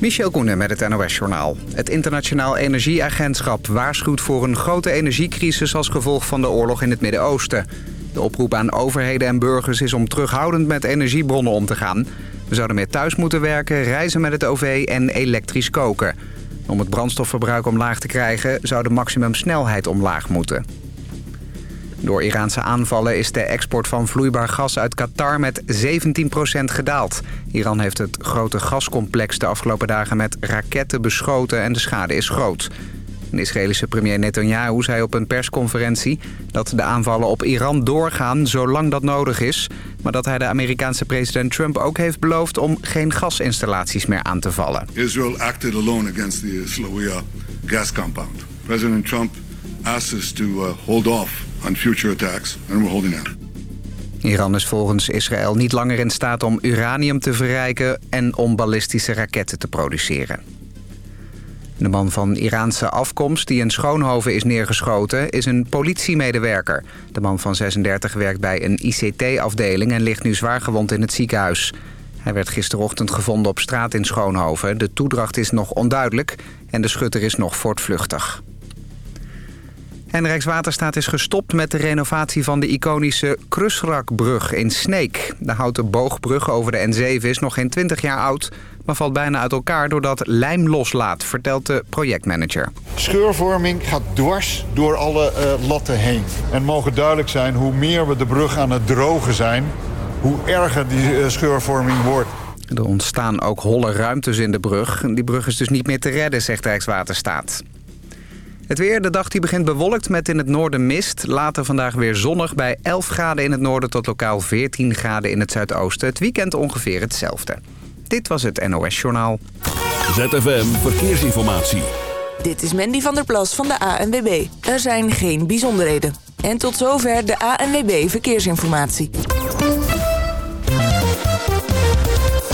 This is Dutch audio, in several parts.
Michel Koenen met het NOS-journaal. Het Internationaal Energieagentschap waarschuwt voor een grote energiecrisis... als gevolg van de oorlog in het Midden-Oosten. De oproep aan overheden en burgers is om terughoudend met energiebronnen om te gaan. We zouden meer thuis moeten werken, reizen met het OV en elektrisch koken. Om het brandstofverbruik omlaag te krijgen... zou de maximumsnelheid omlaag moeten. Door Iraanse aanvallen is de export van vloeibaar gas uit Qatar met 17% gedaald. Iran heeft het grote gascomplex de afgelopen dagen met raketten beschoten en de schade is groot. De Israëlische premier Netanyahu zei op een persconferentie dat de aanvallen op Iran doorgaan zolang dat nodig is. Maar dat hij de Amerikaanse president Trump ook heeft beloofd om geen gasinstallaties meer aan te vallen. Israel acted alone against the Slawiya gas compound. President Trump asked us to uh, hold off on future attacks and we're holding out. Iran is volgens Israël niet langer in staat om uranium te verrijken en om ballistische raketten te produceren. De man van Iraanse afkomst die in Schoonhoven is neergeschoten is een politiemedewerker. De man van 36 werkt bij een ICT-afdeling en ligt nu zwaar gewond in het ziekenhuis. Hij werd gisterochtend gevonden op straat in Schoonhoven. De toedracht is nog onduidelijk en de schutter is nog voortvluchtig. En Rijkswaterstaat is gestopt met de renovatie van de iconische Krusrakbrug in Sneek. De houten boogbrug over de N7 is nog geen 20 jaar oud... maar valt bijna uit elkaar doordat lijm loslaat, vertelt de projectmanager. Scheurvorming gaat dwars door alle uh, latten heen. En mogen duidelijk zijn, hoe meer we de brug aan het drogen zijn... hoe erger die uh, scheurvorming wordt. Er ontstaan ook holle ruimtes in de brug. Die brug is dus niet meer te redden, zegt Rijkswaterstaat. Het weer, de dag die begint bewolkt met in het noorden mist. Later vandaag weer zonnig bij 11 graden in het noorden tot lokaal 14 graden in het zuidoosten. Het weekend ongeveer hetzelfde. Dit was het NOS Journaal. ZFM Verkeersinformatie. Dit is Mandy van der Plas van de ANWB. Er zijn geen bijzonderheden. En tot zover de ANWB Verkeersinformatie.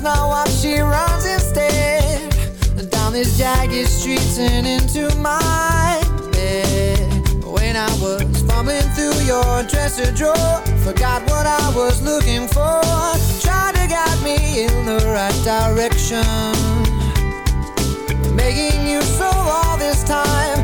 Does not walk, she runs instead. Down these jagged streets and into my bed When I was fumbling through your dresser drawer Forgot what I was looking for. Tried to guide me in the right direction. Making you so all this time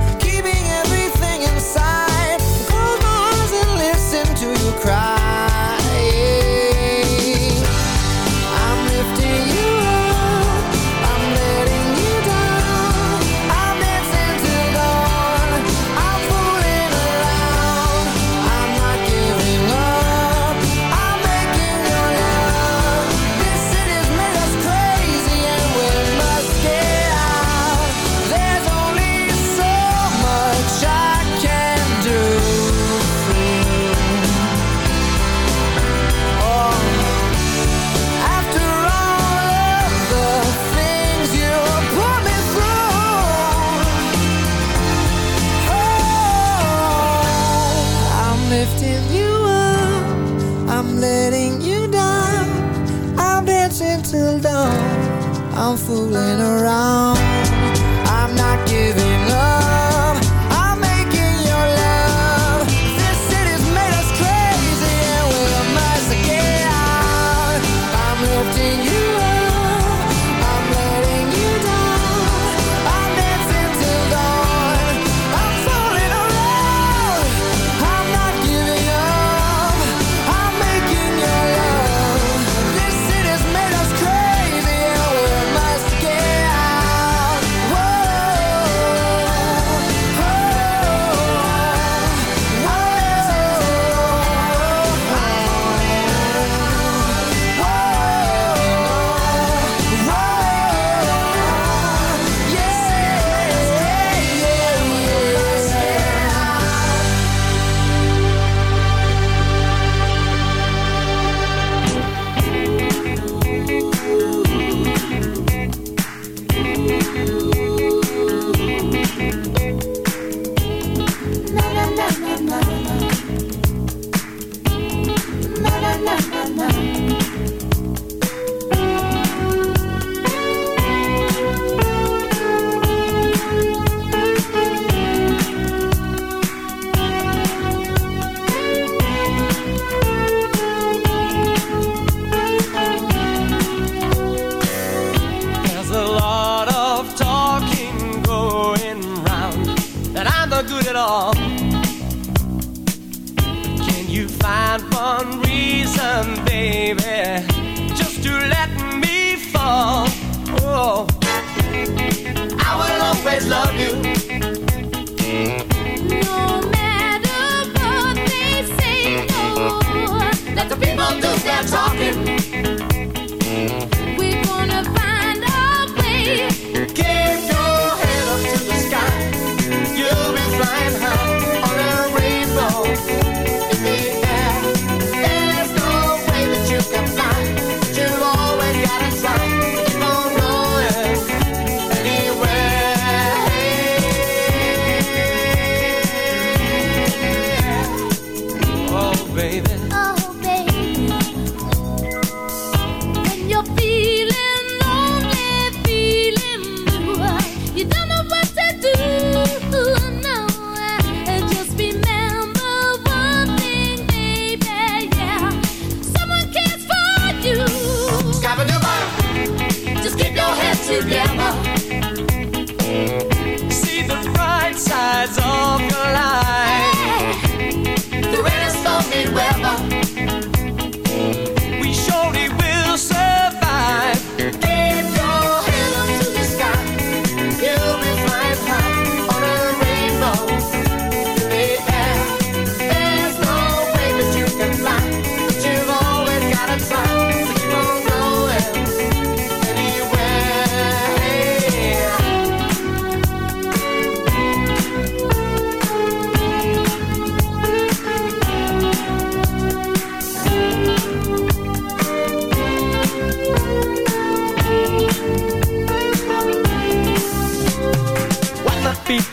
I'm fooling around. all. I will always love you. No matter what they say, no. Let the people do their talking.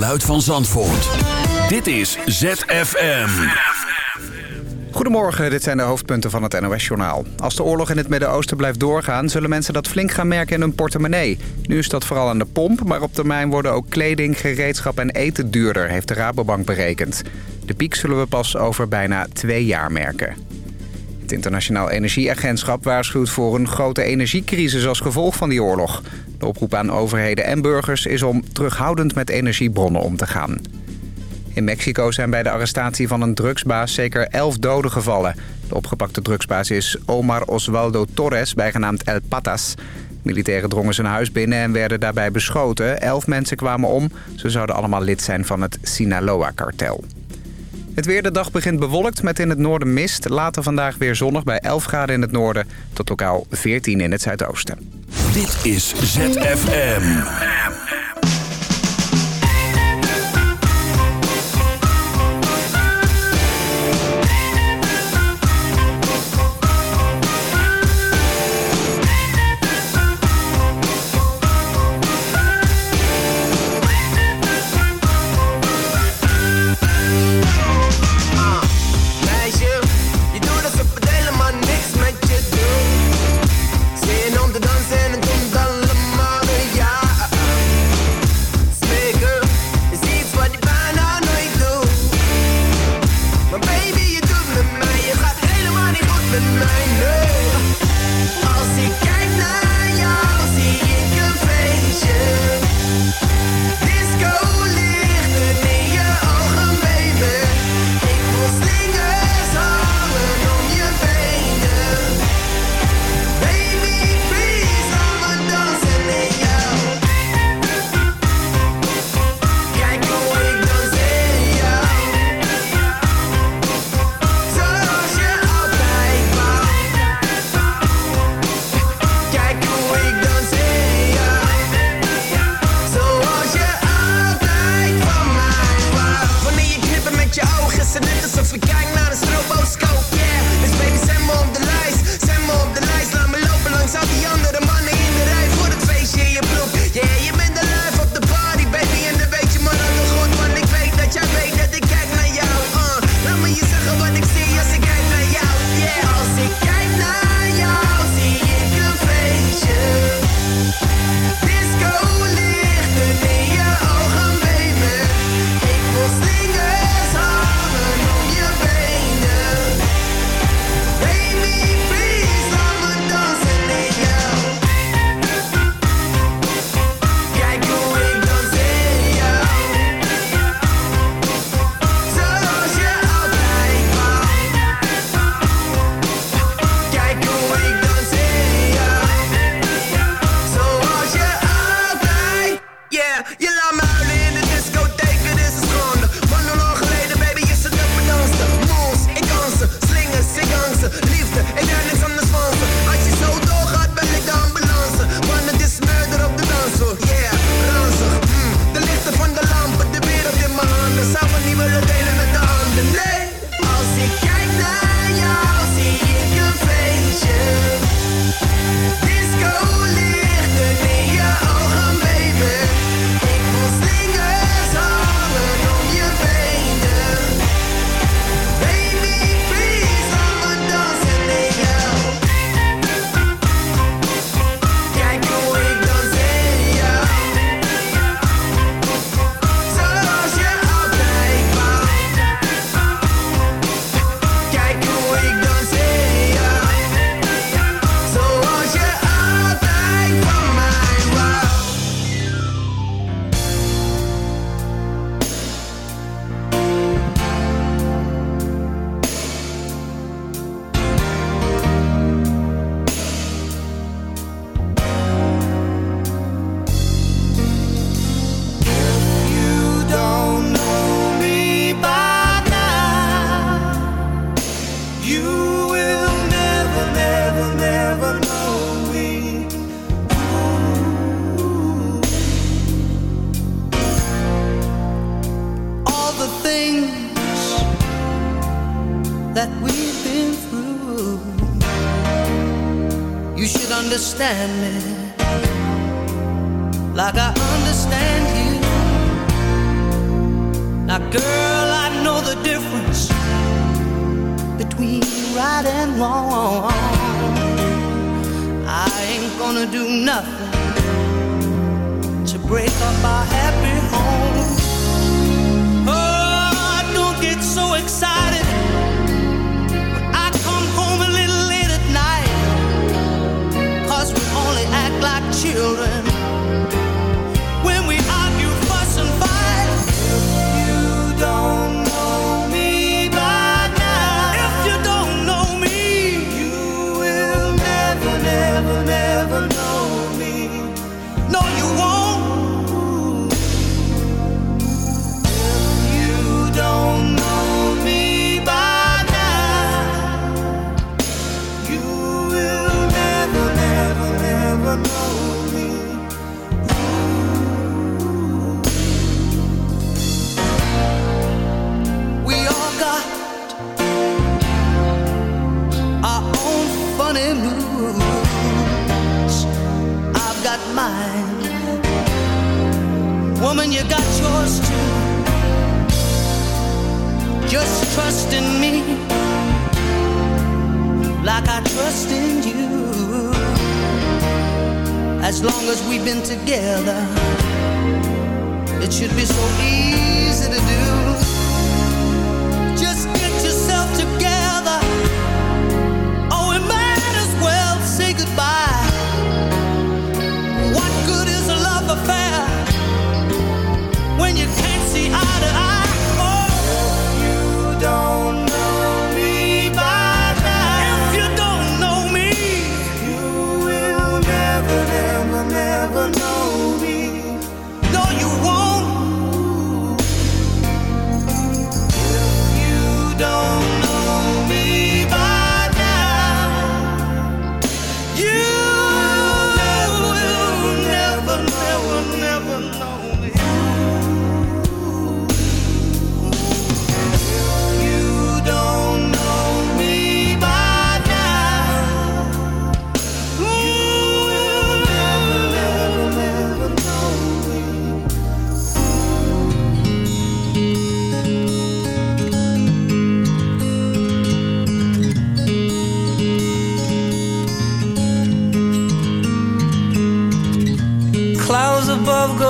Luid van Zandvoort. Dit is ZFM. Goedemorgen, dit zijn de hoofdpunten van het NOS-journaal. Als de oorlog in het Midden-Oosten blijft doorgaan... zullen mensen dat flink gaan merken in hun portemonnee. Nu is dat vooral aan de pomp, maar op termijn worden ook kleding, gereedschap en eten duurder... heeft de Rabobank berekend. De piek zullen we pas over bijna twee jaar merken. Het Internationaal Energieagentschap waarschuwt voor een grote energiecrisis als gevolg van die oorlog. De oproep aan overheden en burgers is om terughoudend met energiebronnen om te gaan. In Mexico zijn bij de arrestatie van een drugsbaas zeker 11 doden gevallen. De opgepakte drugsbaas is Omar Oswaldo Torres, bijgenaamd El Patas. Militairen drongen zijn huis binnen en werden daarbij beschoten. Elf mensen kwamen om. Ze zouden allemaal lid zijn van het Sinaloa-kartel. Het weer de dag begint bewolkt met in het noorden mist. Later vandaag weer zonnig bij 11 graden in het noorden tot lokaal 14 in het zuidoosten. Dit is ZFM.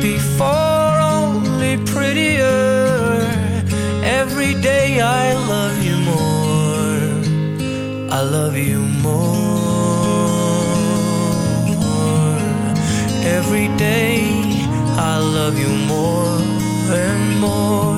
before, only prettier. Every day I love you more. I love you more. Every day I love you more and more.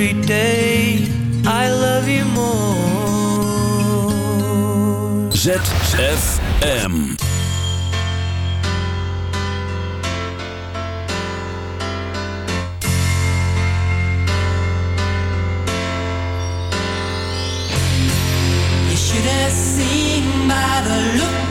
every day I love you more. ZFM. You should have seen by the look.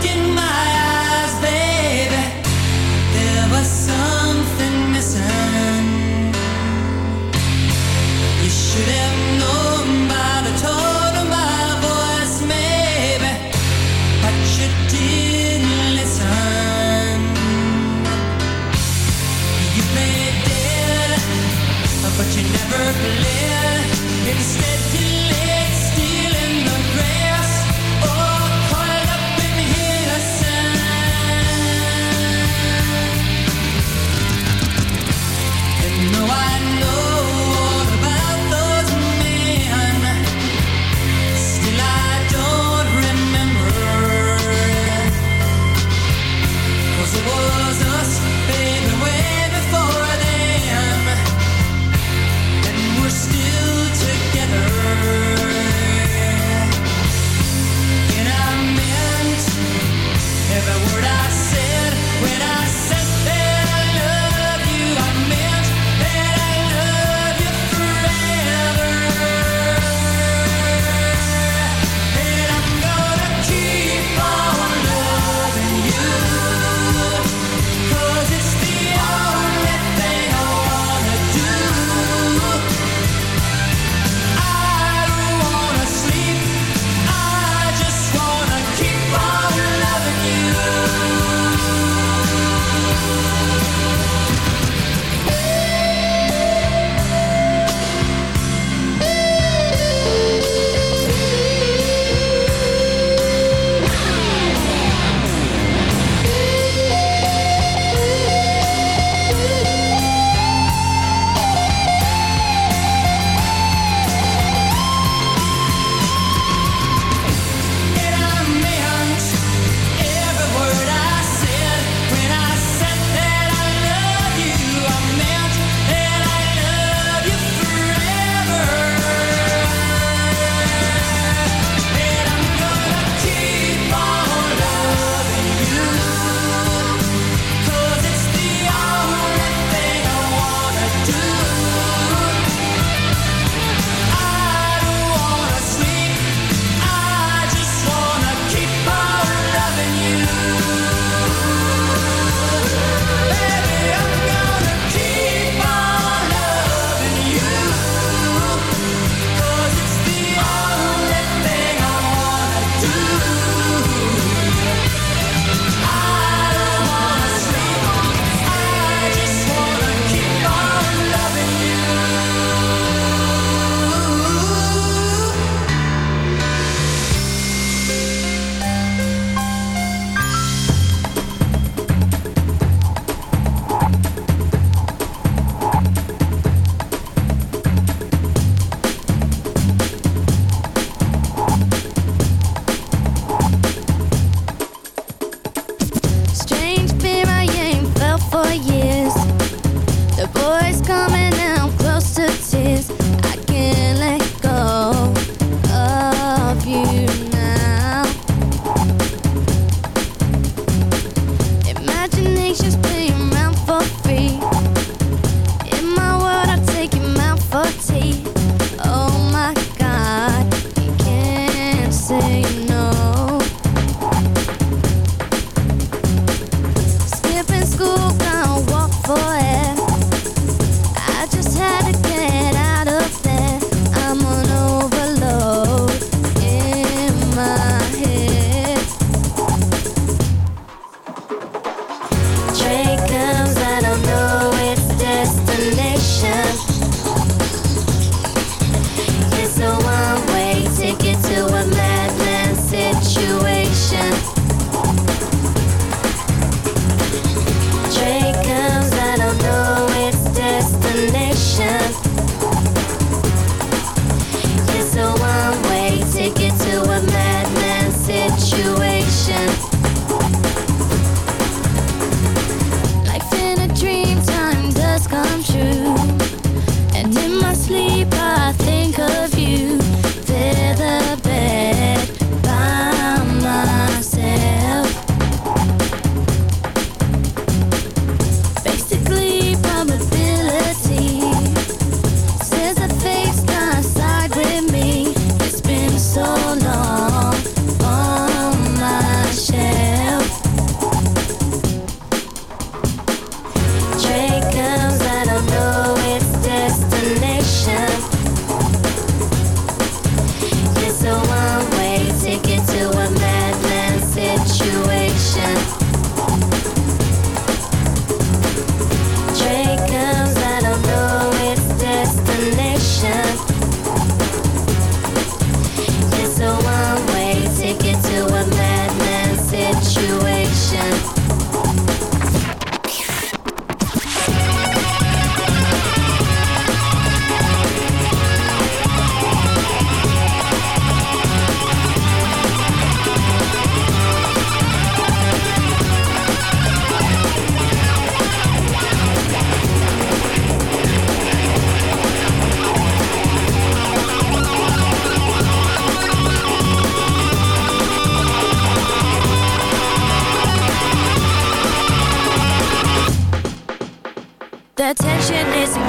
Passion is